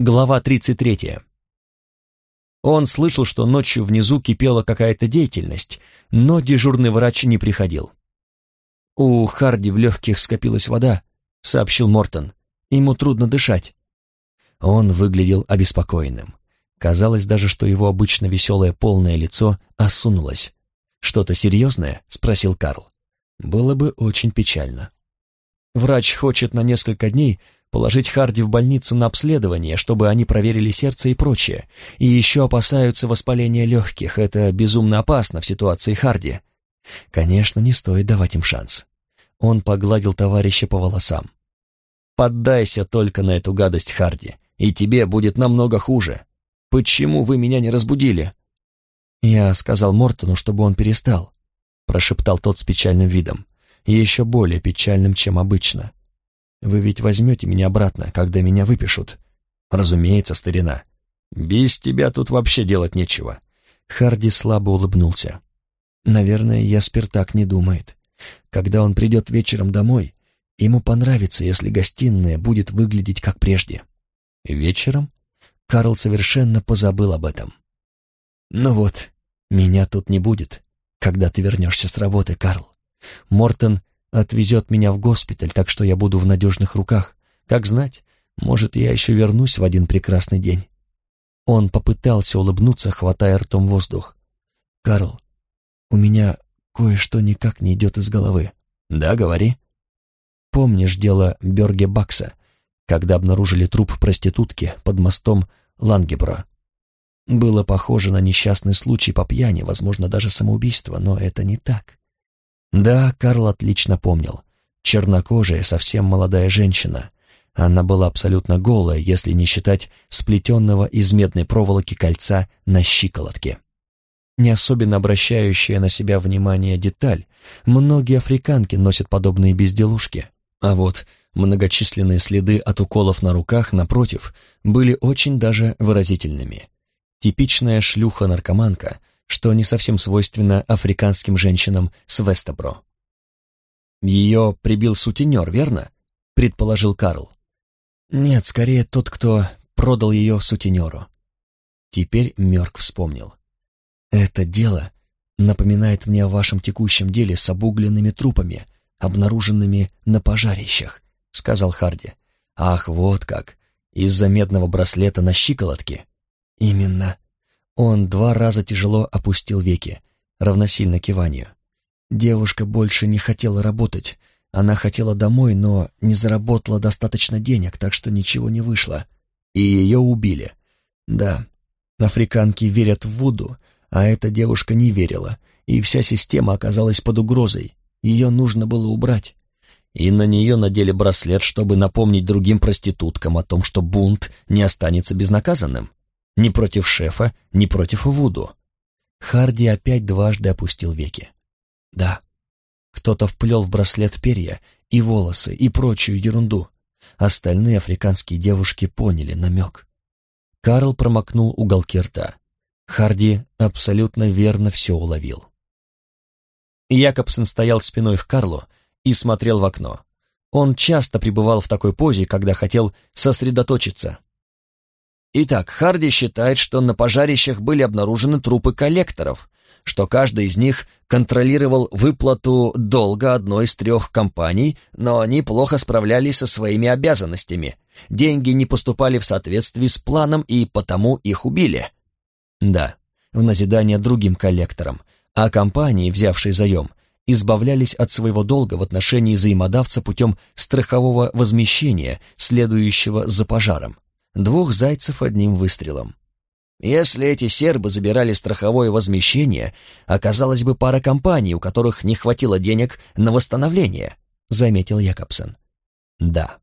Глава 33. Он слышал, что ночью внизу кипела какая-то деятельность, но дежурный врач не приходил. «У Харди в легких скопилась вода», — сообщил Мортон. «Ему трудно дышать». Он выглядел обеспокоенным. Казалось даже, что его обычно веселое полное лицо осунулось. «Что-то серьезное?» — спросил Карл. «Было бы очень печально». «Врач хочет на несколько дней положить Харди в больницу на обследование, чтобы они проверили сердце и прочее, и еще опасаются воспаления легких, это безумно опасно в ситуации Харди. Конечно, не стоит давать им шанс. Он погладил товарища по волосам. «Поддайся только на эту гадость, Харди, и тебе будет намного хуже. Почему вы меня не разбудили?» «Я сказал Мортону, чтобы он перестал», — прошептал тот с печальным видом, еще более печальным, чем обычно. Вы ведь возьмете меня обратно, когда меня выпишут?» «Разумеется, старина. Без тебя тут вообще делать нечего». Харди слабо улыбнулся. «Наверное, Яспер так не думает. Когда он придет вечером домой, ему понравится, если гостиная будет выглядеть как прежде». «Вечером?» Карл совершенно позабыл об этом. «Ну вот, меня тут не будет, когда ты вернешься с работы, Карл. Мортон отвезет меня в госпиталь, так что я буду в надежных руках. Как знать, может, я еще вернусь в один прекрасный день. Он попытался улыбнуться, хватая ртом воздух. «Карл, у меня кое-что никак не идет из головы». «Да, говори». «Помнишь дело Берге Бакса, когда обнаружили труп проститутки под мостом Лангебро?» Было похоже на несчастный случай по пьяни, возможно, даже самоубийство, но это не так. Да, Карл отлично помнил. Чернокожая, совсем молодая женщина. Она была абсолютно голая, если не считать сплетенного из медной проволоки кольца на щиколотке. Не особенно обращающая на себя внимание деталь, многие африканки носят подобные безделушки. А вот многочисленные следы от уколов на руках, напротив, были очень даже выразительными. Типичная шлюха-наркоманка — что не совсем свойственно африканским женщинам с Вестебро. «Ее прибил сутенер, верно?» — предположил Карл. «Нет, скорее тот, кто продал ее сутенеру». Теперь Мёрк вспомнил. «Это дело напоминает мне о вашем текущем деле с обугленными трупами, обнаруженными на пожарищах», — сказал Харди. «Ах, вот как! Из-за медного браслета на щиколотке?» «Именно. Он два раза тяжело опустил веки, равносильно киванию. Девушка больше не хотела работать. Она хотела домой, но не заработала достаточно денег, так что ничего не вышло. И ее убили. Да, африканки верят в Вуду, а эта девушка не верила, и вся система оказалась под угрозой. Ее нужно было убрать. И на нее надели браслет, чтобы напомнить другим проституткам о том, что бунт не останется безнаказанным. Ни против шефа, ни против Вуду. Харди опять дважды опустил веки. Да, кто-то вплел в браслет перья и волосы, и прочую ерунду. Остальные африканские девушки поняли намек. Карл промокнул уголки рта. Харди абсолютно верно все уловил. Якобсон стоял спиной к Карлу и смотрел в окно. Он часто пребывал в такой позе, когда хотел сосредоточиться. Итак, Харди считает, что на пожарищах были обнаружены трупы коллекторов, что каждый из них контролировал выплату долга одной из трех компаний, но они плохо справлялись со своими обязанностями. Деньги не поступали в соответствии с планом, и потому их убили. Да, в назидание другим коллекторам, а компании, взявшие заем, избавлялись от своего долга в отношении взаимодавца путем страхового возмещения, следующего за пожаром. Двух зайцев одним выстрелом. Если эти сербы забирали страховое возмещение, оказалась бы пара компаний, у которых не хватило денег на восстановление, заметил Якобсон. Да.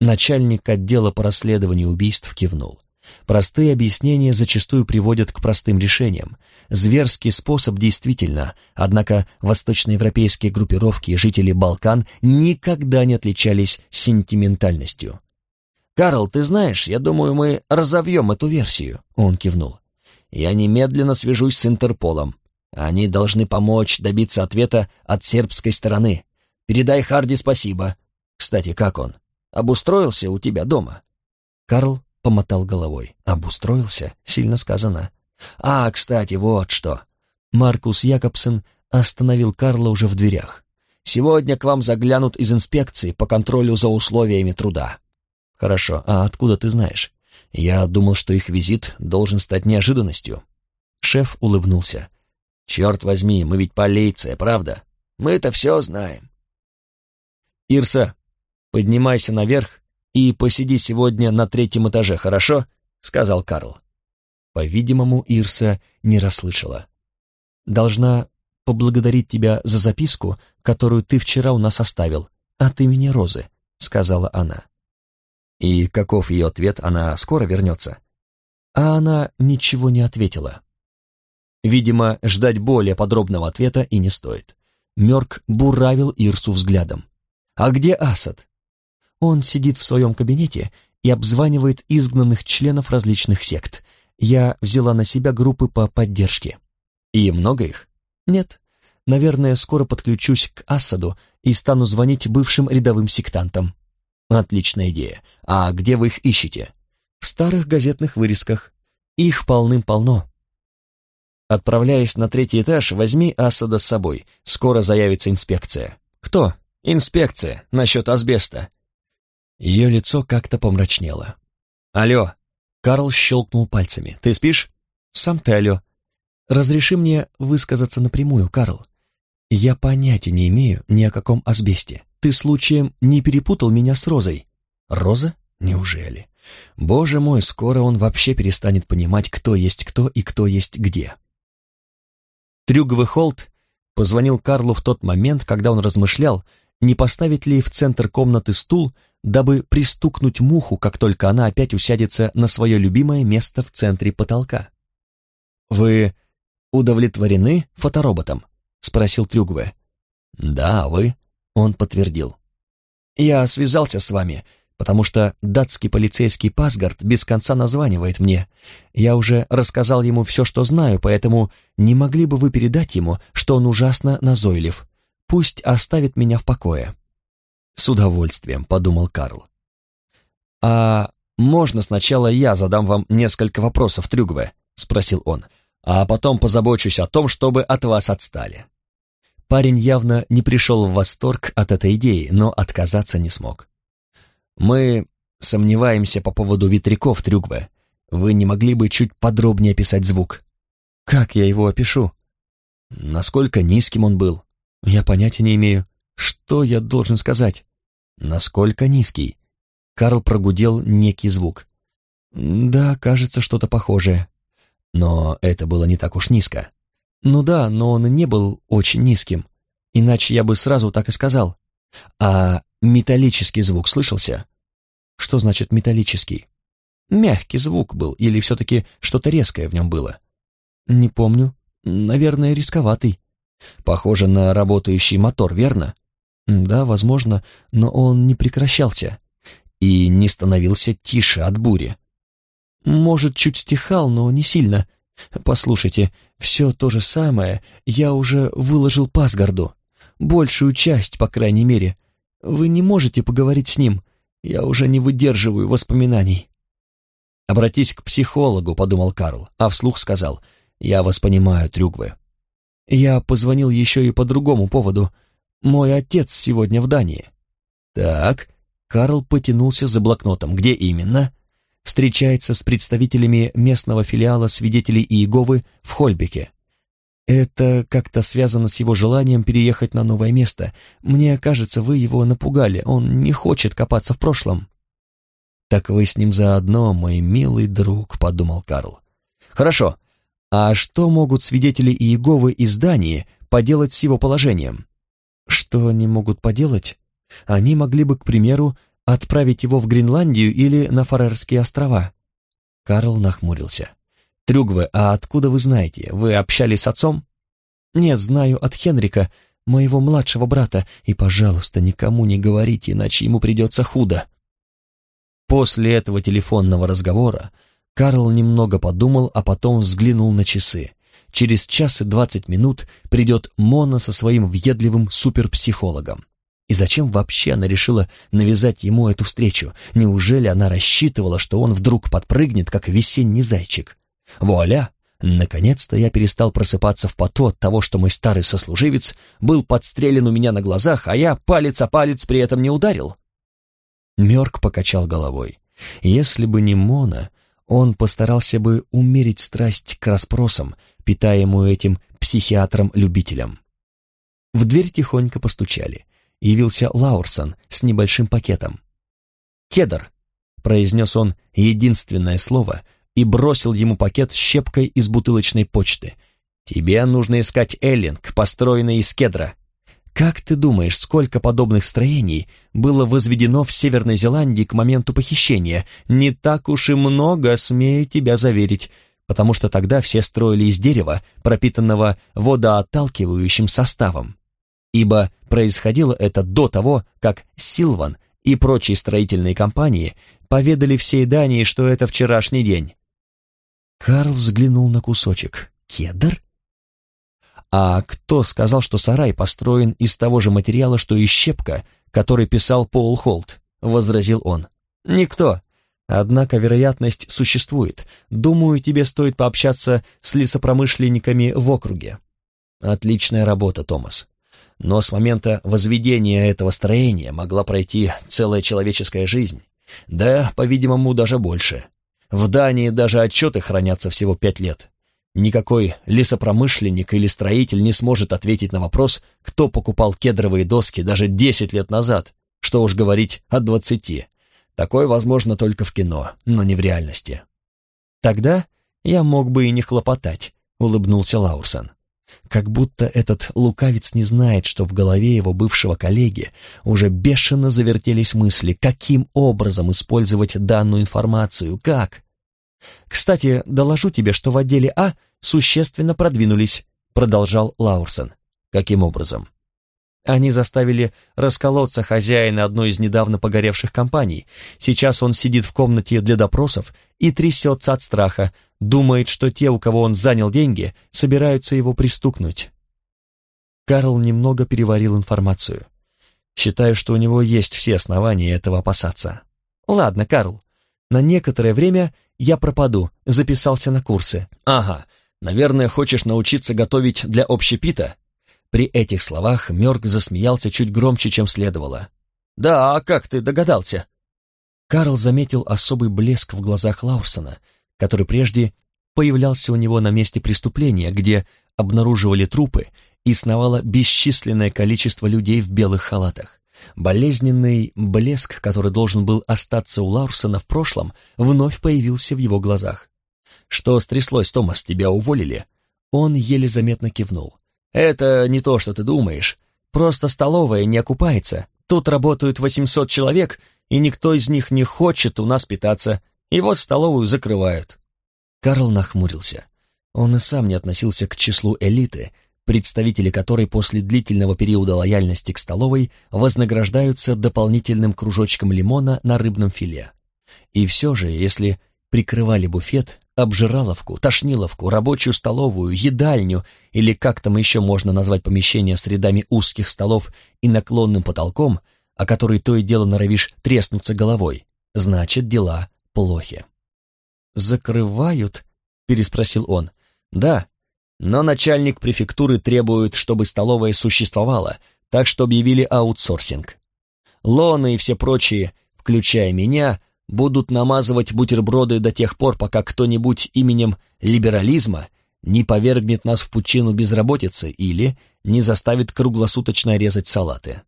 Начальник отдела по расследованию убийств кивнул. Простые объяснения зачастую приводят к простым решениям. Зверский способ действительно, однако восточноевропейские группировки и жители Балкан никогда не отличались сентиментальностью. «Карл, ты знаешь, я думаю, мы разовьем эту версию», — он кивнул. «Я немедленно свяжусь с Интерполом. Они должны помочь добиться ответа от сербской стороны. Передай Харди спасибо. Кстати, как он? Обустроился у тебя дома?» Карл помотал головой. «Обустроился? Сильно сказано». «А, кстати, вот что». Маркус Якобсен остановил Карла уже в дверях. «Сегодня к вам заглянут из инспекции по контролю за условиями труда». «Хорошо, а откуда ты знаешь?» «Я думал, что их визит должен стать неожиданностью». Шеф улыбнулся. «Черт возьми, мы ведь полиция, правда? Мы-то все знаем». «Ирса, поднимайся наверх и посиди сегодня на третьем этаже, хорошо?» — сказал Карл. По-видимому, Ирса не расслышала. «Должна поблагодарить тебя за записку, которую ты вчера у нас оставил, от имени Розы», — сказала она. «И каков ее ответ, она скоро вернется?» А она ничего не ответила. Видимо, ждать более подробного ответа и не стоит. Мёрк буравил Ирсу взглядом. «А где Асад?» «Он сидит в своем кабинете и обзванивает изгнанных членов различных сект. Я взяла на себя группы по поддержке». «И много их?» «Нет. Наверное, скоро подключусь к Асаду и стану звонить бывшим рядовым сектантам». «Отличная идея. А где вы их ищете?» «В старых газетных вырезках. Их полным-полно. Отправляясь на третий этаж, возьми Асада с собой. Скоро заявится инспекция. Кто? Инспекция. Насчет асбеста. Ее лицо как-то помрачнело. Алло. Карл щелкнул пальцами. Ты спишь? Сам ты алло. Разреши мне высказаться напрямую, Карл. Я понятия не имею ни о каком асбесте. Ты случаем не перепутал меня с Розой? Роза? Неужели? Боже мой, скоро он вообще перестанет понимать, кто есть кто и кто есть где. Трюговый Холт позвонил Карлу в тот момент, когда он размышлял, не поставить ли в центр комнаты стул, дабы пристукнуть муху, как только она опять усядется на свое любимое место в центре потолка. «Вы удовлетворены фотороботом?» — спросил Трюгве. «Да, вы?» — он подтвердил. «Я связался с вами потому что датский полицейский Пасгард без конца названивает мне. Я уже рассказал ему все, что знаю, поэтому не могли бы вы передать ему, что он ужасно назойлив. Пусть оставит меня в покое». «С удовольствием», — подумал Карл. «А можно сначала я задам вам несколько вопросов, Трюгве?» — спросил он. «А потом позабочусь о том, чтобы от вас отстали». Парень явно не пришел в восторг от этой идеи, но отказаться не смог. Мы сомневаемся по поводу ветряков Трюгве. Вы не могли бы чуть подробнее описать звук? Как я его опишу? Насколько низким он был? Я понятия не имею. Что я должен сказать? Насколько низкий? Карл прогудел некий звук. Да, кажется, что-то похожее. Но это было не так уж низко. Ну да, но он не был очень низким. Иначе я бы сразу так и сказал. А металлический звук слышался? Что значит металлический? Мягкий звук был или все-таки что-то резкое в нем было? Не помню. Наверное, рисковатый. Похоже на работающий мотор, верно? Да, возможно, но он не прекращался и не становился тише от бури. Может, чуть стихал, но не сильно. Послушайте, все то же самое я уже выложил Пасгарду. Большую часть, по крайней мере. Вы не можете поговорить с ним. Я уже не выдерживаю воспоминаний. «Обратись к психологу», — подумал Карл, а вслух сказал, «Я вас понимаю, Трюгвы». Я позвонил еще и по другому поводу. Мой отец сегодня в Дании. Так, Карл потянулся за блокнотом. Где именно? Встречается с представителями местного филиала свидетелей Иеговы в Хольбеке. Это как-то связано с его желанием переехать на новое место. Мне кажется, вы его напугали, он не хочет копаться в прошлом». «Так вы с ним заодно, мой милый друг», — подумал Карл. «Хорошо. А что могут свидетели Иеговы из Дании поделать с его положением?» «Что они могут поделать? Они могли бы, к примеру, отправить его в Гренландию или на Фарерские острова». Карл нахмурился. «Трюгве, а откуда вы знаете? Вы общались с отцом?» «Нет, знаю от Хенрика, моего младшего брата, и, пожалуйста, никому не говорите, иначе ему придется худо». После этого телефонного разговора Карл немного подумал, а потом взглянул на часы. Через час и двадцать минут придет Мона со своим въедливым суперпсихологом. И зачем вообще она решила навязать ему эту встречу? Неужели она рассчитывала, что он вдруг подпрыгнет, как весенний зайчик? Вуаля! Наконец-то я перестал просыпаться в поту от того, что мой старый сослуживец был подстрелен у меня на глазах, а я палец о палец при этом не ударил. Мёрк покачал головой. Если бы не Мона, он постарался бы умерить страсть к расспросам, питаемую этим психиатром-любителем. В дверь тихонько постучали. Явился Лаурсон с небольшим пакетом. «Кедр», — произнес он единственное слово — и бросил ему пакет с щепкой из бутылочной почты. «Тебе нужно искать Эллинг, построенный из кедра. Как ты думаешь, сколько подобных строений было возведено в Северной Зеландии к моменту похищения? Не так уж и много, смею тебя заверить, потому что тогда все строили из дерева, пропитанного водоотталкивающим составом. Ибо происходило это до того, как Силван и прочие строительные компании поведали всей Дании, что это вчерашний день. Карл взглянул на кусочек. «Кедр?» «А кто сказал, что сарай построен из того же материала, что и щепка, который писал Пол Холт?» — возразил он. «Никто. Однако вероятность существует. Думаю, тебе стоит пообщаться с лесопромышленниками в округе». «Отличная работа, Томас. Но с момента возведения этого строения могла пройти целая человеческая жизнь. Да, по-видимому, даже больше. В Дании даже отчеты хранятся всего пять лет. Никакой лесопромышленник или строитель не сможет ответить на вопрос, кто покупал кедровые доски даже десять лет назад, что уж говорить о двадцати. Такое возможно только в кино, но не в реальности. Тогда я мог бы и не хлопотать, улыбнулся Лаурсон. Как будто этот лукавец не знает, что в голове его бывшего коллеги уже бешено завертелись мысли, каким образом использовать данную информацию, как. «Кстати, доложу тебе, что в отделе А существенно продвинулись», продолжал Лаурсон. «Каким образом?» Они заставили расколоться хозяина одной из недавно погоревших компаний. Сейчас он сидит в комнате для допросов и трясется от страха, думает, что те, у кого он занял деньги, собираются его пристукнуть. Карл немного переварил информацию. Считаю, что у него есть все основания этого опасаться. Ладно, Карл, на некоторое время я пропаду, записался на курсы. Ага, наверное, хочешь научиться готовить для общепита? При этих словах Мёрк засмеялся чуть громче, чем следовало. «Да, а как ты догадался?» Карл заметил особый блеск в глазах Лаурсона, который прежде появлялся у него на месте преступления, где обнаруживали трупы и сновало бесчисленное количество людей в белых халатах. Болезненный блеск, который должен был остаться у Лаурсона в прошлом, вновь появился в его глазах. «Что стряслось, Томас, тебя уволили?» Он еле заметно кивнул. Это не то, что ты думаешь. Просто столовая не окупается. Тут работают 800 человек, и никто из них не хочет у нас питаться. И вот столовую закрывают». Карл нахмурился. Он и сам не относился к числу элиты, представители которой после длительного периода лояльности к столовой вознаграждаются дополнительным кружочком лимона на рыбном филе. И все же, если прикрывали буфет, обжираловку, тошниловку, рабочую столовую, едальню или как там еще можно назвать помещение с рядами узких столов и наклонным потолком, о который то и дело норовишь треснуться головой, значит, дела плохи. «Закрывают?» — переспросил он. «Да, но начальник префектуры требует, чтобы столовая существовала, так что объявили аутсорсинг. Лоны и все прочие, включая меня, будут намазывать бутерброды до тех пор, пока кто-нибудь именем либерализма не повергнет нас в пучину безработицы или не заставит круглосуточно резать салаты.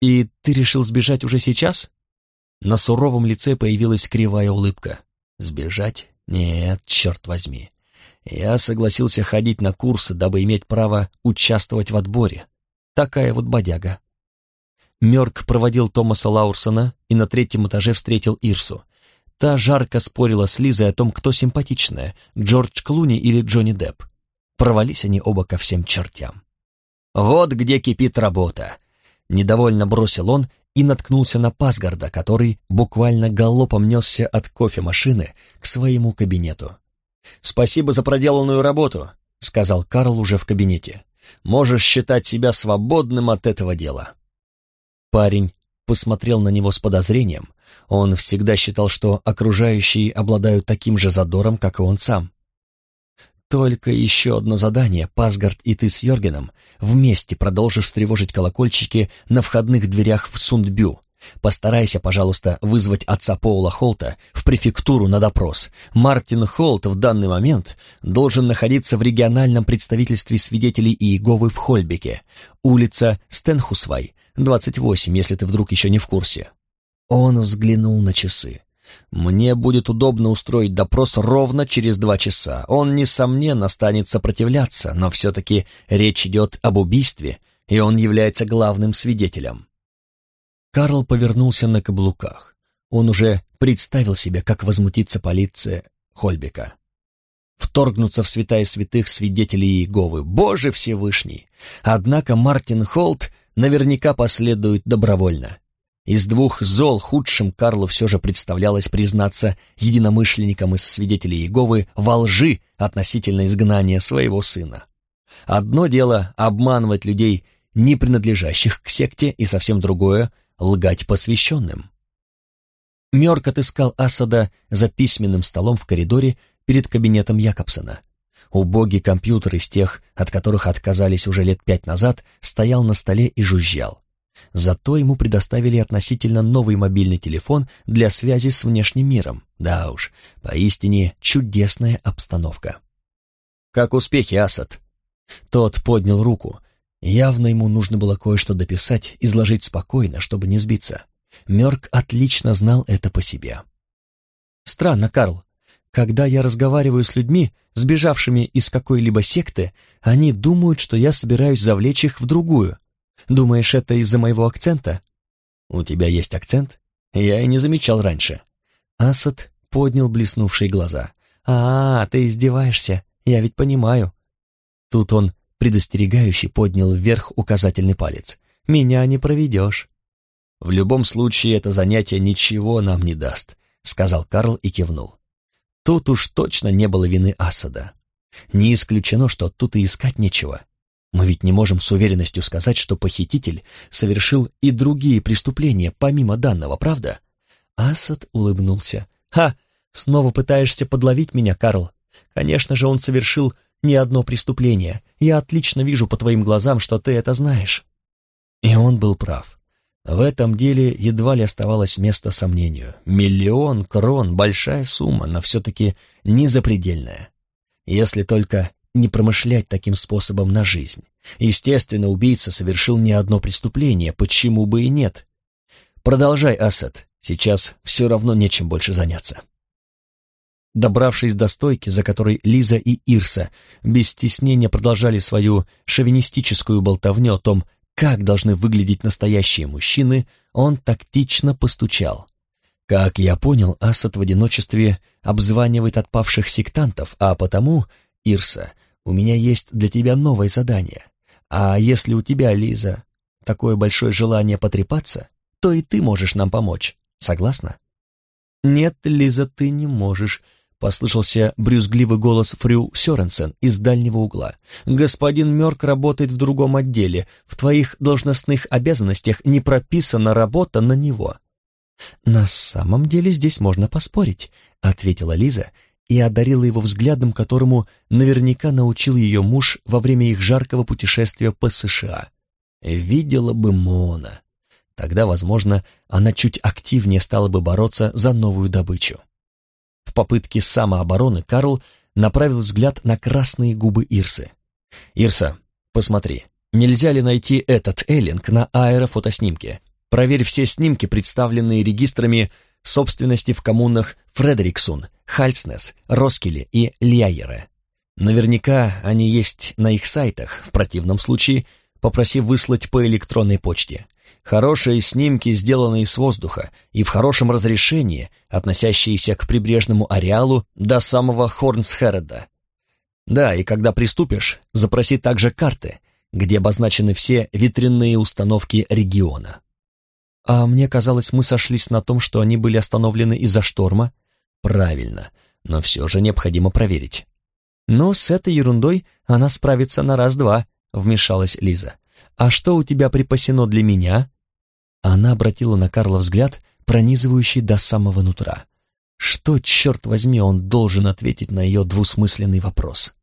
«И ты решил сбежать уже сейчас?» На суровом лице появилась кривая улыбка. «Сбежать? Нет, черт возьми. Я согласился ходить на курсы, дабы иметь право участвовать в отборе. Такая вот бодяга. Мёрк проводил Томаса Лаурсона и на третьем этаже встретил Ирсу. Та жарко спорила с Лизой о том, кто симпатичная, Джордж Клуни или Джонни Депп. Провались они оба ко всем чертям. «Вот где кипит работа!» Недовольно бросил он и наткнулся на Пасгарда, который буквально галопом несся от кофемашины к своему кабинету. «Спасибо за проделанную работу», — сказал Карл уже в кабинете. «Можешь считать себя свободным от этого дела». Парень посмотрел на него с подозрением. Он всегда считал, что окружающие обладают таким же задором, как и он сам. Только еще одно задание, Пасгард и ты с Йоргеном вместе продолжишь тревожить колокольчики на входных дверях в Сундбю. Постарайся, пожалуйста, вызвать отца Поула Холта в префектуру на допрос. Мартин Холт в данный момент должен находиться в региональном представительстве свидетелей Иеговы в Хольбеке, улица Стенхусвай, 28, если ты вдруг еще не в курсе. Он взглянул на часы. Мне будет удобно устроить допрос ровно через два часа. Он, несомненно, станет сопротивляться, но все-таки речь идет об убийстве, и он является главным свидетелем. Карл повернулся на каблуках. Он уже представил себе, как возмутится полиция Хольбека. Вторгнуться в святая святых свидетелей Иеговы. Боже Всевышний! Однако Мартин Холт наверняка последует добровольно. Из двух зол худшим Карлу все же представлялось признаться единомышленникам из свидетелей Иеговы во лжи относительно изгнания своего сына. Одно дело обманывать людей, не принадлежащих к секте, и совсем другое лгать посвященным. Мёрк отыскал Асада за письменным столом в коридоре перед кабинетом Якобсона. Убогий компьютер из тех, от которых отказались уже лет пять назад, стоял на столе и жужжал. Зато ему предоставили относительно новый мобильный телефон для связи с внешним миром. Да уж, поистине чудесная обстановка. «Как успехи, Асад?» Тот поднял руку, Явно ему нужно было кое-что дописать, изложить спокойно, чтобы не сбиться. Мёрк отлично знал это по себе. «Странно, Карл. Когда я разговариваю с людьми, сбежавшими из какой-либо секты, они думают, что я собираюсь завлечь их в другую. Думаешь, это из-за моего акцента?» «У тебя есть акцент? Я и не замечал раньше». Асад поднял блеснувшие глаза. «А, ты издеваешься, я ведь понимаю». Тут он предостерегающий поднял вверх указательный палец. «Меня не проведешь». «В любом случае это занятие ничего нам не даст», — сказал Карл и кивнул. Тут уж точно не было вины Асада. Не исключено, что тут и искать нечего. Мы ведь не можем с уверенностью сказать, что похититель совершил и другие преступления, помимо данного, правда? Асад улыбнулся. «Ха! Снова пытаешься подловить меня, Карл? Конечно же, он совершил не одно преступление. Я отлично вижу по твоим глазам, что ты это знаешь». И он был прав. В этом деле едва ли оставалось место сомнению. Миллион крон — большая сумма, но все-таки не запредельная. Если только не промышлять таким способом на жизнь. Естественно, убийца совершил не одно преступление, почему бы и нет. Продолжай, Асад, сейчас все равно нечем больше заняться. Добравшись до стойки, за которой Лиза и Ирса без стеснения продолжали свою шовинистическую болтовню о том, как должны выглядеть настоящие мужчины, он тактично постучал. Как я понял, Асад в одиночестве обзванивает отпавших сектантов, а потому, Ирса, у меня есть для тебя новое задание. А если у тебя, Лиза, такое большое желание потрепаться, то и ты можешь нам помочь. Согласна? Нет, Лиза, ты не можешь, Послышался брюзгливый голос Фрю Сёренсен из дальнего угла. «Господин Мёрк работает в другом отделе. В твоих должностных обязанностях не прописана работа на него». «На самом деле здесь можно поспорить», — ответила Лиза и одарила его взглядом, которому наверняка научил ее муж во время их жаркого путешествия по США. Видела бы Мона. Тогда, возможно, она чуть активнее стала бы бороться за новую добычу. В попытке самообороны Карл направил взгляд на красные губы Ирсы. «Ирса, посмотри, нельзя ли найти этот эллинг на аэрофотоснимке? Проверь все снимки, представленные регистрами собственности в коммунах Фредериксун, Хальснес, Роскеле и Льяере. Наверняка они есть на их сайтах, в противном случае попроси выслать по электронной почте. Хорошие снимки, сделанные с воздуха и в хорошем разрешении, относящиеся к прибрежному ареалу до самого Хорнсхереда. Да, и когда приступишь, запроси также карты, где обозначены все ветряные установки региона. А мне казалось, мы сошлись на том, что они были остановлены из-за шторма. Правильно, но все же необходимо проверить. Но с этой ерундой она справится на раз-два, вмешалась Лиза. А что у тебя припасено для меня? Она обратила на Карла взгляд, пронизывающий до самого нутра. Что, черт возьми, он должен ответить на ее двусмысленный вопрос?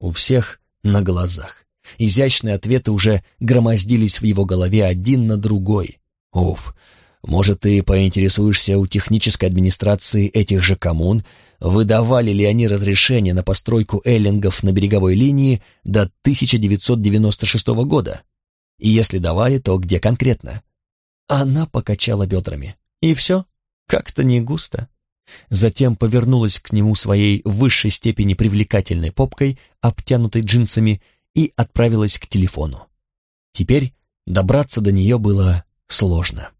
У всех на глазах. Изящные ответы уже громоздились в его голове один на другой. Уф, может, ты поинтересуешься у технической администрации этих же коммун, выдавали ли они разрешение на постройку эллингов на береговой линии до 1996 года? И если давали, то где конкретно? Она покачала бедрами. И все? Как-то не густо. Затем повернулась к нему своей высшей степени привлекательной попкой, обтянутой джинсами, и отправилась к телефону. Теперь добраться до нее было сложно.